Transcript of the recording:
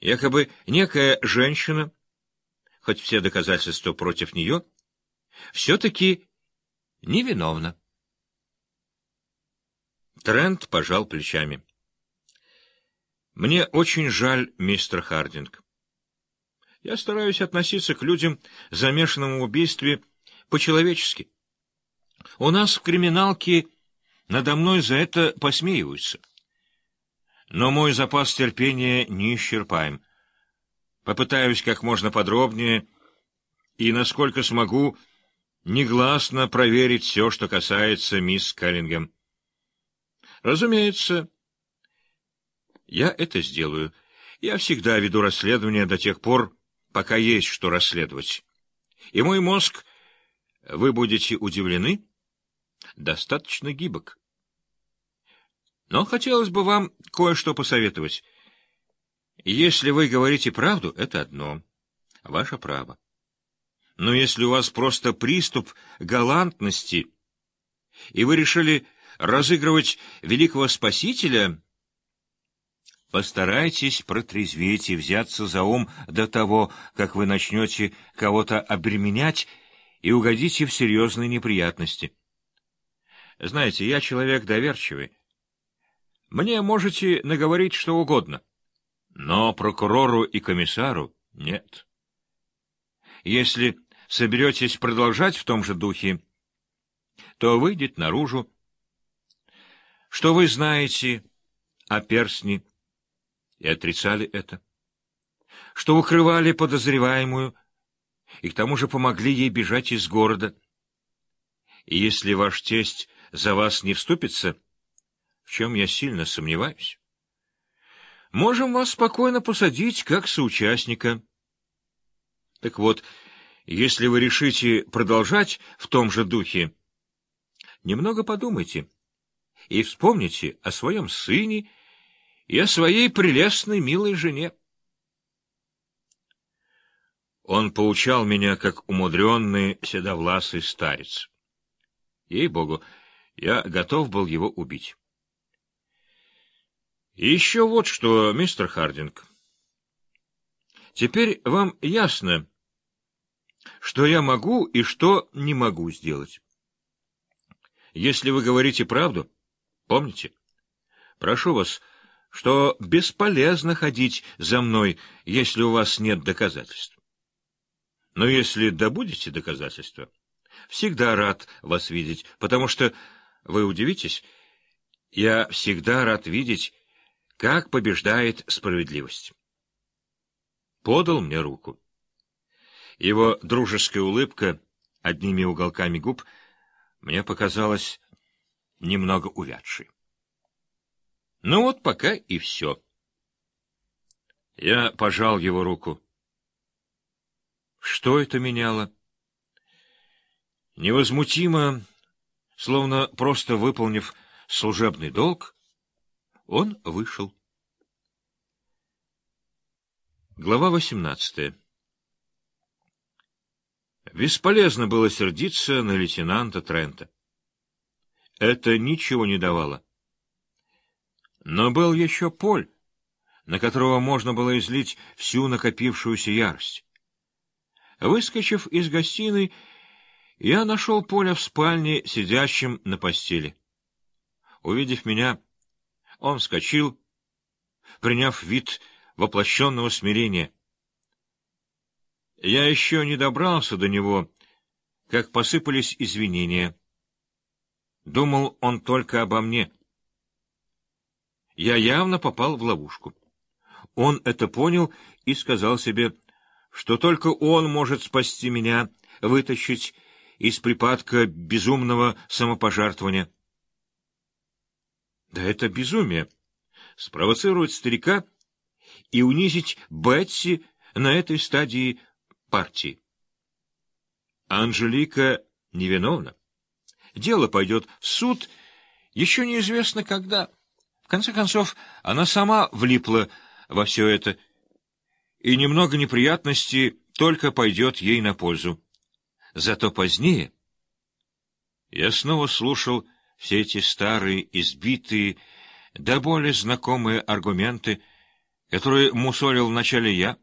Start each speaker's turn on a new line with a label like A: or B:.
A: Якобы некая женщина, хоть все доказательства против нее, все-таки невиновна. Трент пожал плечами. «Мне очень жаль, мистер Хардинг. Я стараюсь относиться к людям, замешанным в убийстве, по-человечески. У нас в криминалке надо мной за это посмеиваются. Но мой запас терпения неисчерпаем. Попытаюсь как можно подробнее и, насколько смогу, негласно проверить все, что касается мисс Каллингем. Разумеется, я это сделаю. Я всегда веду расследование до тех пор, пока есть что расследовать. И мой мозг, вы будете удивлены, достаточно гибок. Но хотелось бы вам кое-что посоветовать. Если вы говорите правду, это одно. Ваше право. Но если у вас просто приступ галантности, и вы решили разыгрывать великого спасителя, постарайтесь протрезветь и взяться за ум до того, как вы начнете кого-то обременять и угодите в серьезные неприятности. Знаете, я человек доверчивый. Мне можете наговорить что угодно, но прокурору и комиссару нет. Если соберетесь продолжать в том же духе, то выйдет наружу, что вы знаете о перстне и отрицали это, что укрывали подозреваемую и к тому же помогли ей бежать из города. И если ваш тесть за вас не вступится, в чем я сильно сомневаюсь, можем вас спокойно посадить как соучастника. Так вот, если вы решите продолжать в том же духе, немного подумайте и вспомните о своем сыне и о своей прелестной милой жене. Он поучал меня, как умудренный седовласый старец. Ей-богу, я готов был его убить. Еще вот что, мистер Хардинг. Теперь вам ясно, что я могу и что не могу сделать. Если вы говорите правду, помните, прошу вас, что бесполезно ходить за мной, если у вас нет доказательств. Но если добудете доказательства, всегда рад вас видеть, потому что вы удивитесь, я всегда рад видеть, как побеждает справедливость. Подал мне руку. Его дружеская улыбка одними уголками губ мне показалась немного увядшей. Ну вот пока и все. Я пожал его руку. Что это меняло? Невозмутимо Словно просто выполнив служебный долг, он вышел. Глава восемнадцатая Бесполезно было сердиться на лейтенанта Трента. Это ничего не давало. Но был еще Поль, на которого можно было излить всю накопившуюся ярость. Выскочив из гостиной, я нашел Поля в спальне, сидящим на постели. Увидев меня, он вскочил, приняв вид воплощенного смирения. Я еще не добрался до него, как посыпались извинения. Думал он только обо мне. Я явно попал в ловушку. Он это понял и сказал себе, что только он может спасти меня, вытащить из припадка безумного самопожертвования. Да это безумие! Спровоцировать старика и унизить Бетси на этой стадии партии. Анжелика невиновна. Дело пойдет в суд, еще неизвестно когда. В конце концов, она сама влипла во все это, и немного неприятностей только пойдет ей на пользу. Зато позднее я снова слушал все эти старые, избитые, до боли знакомые аргументы, который мусолил вначале я.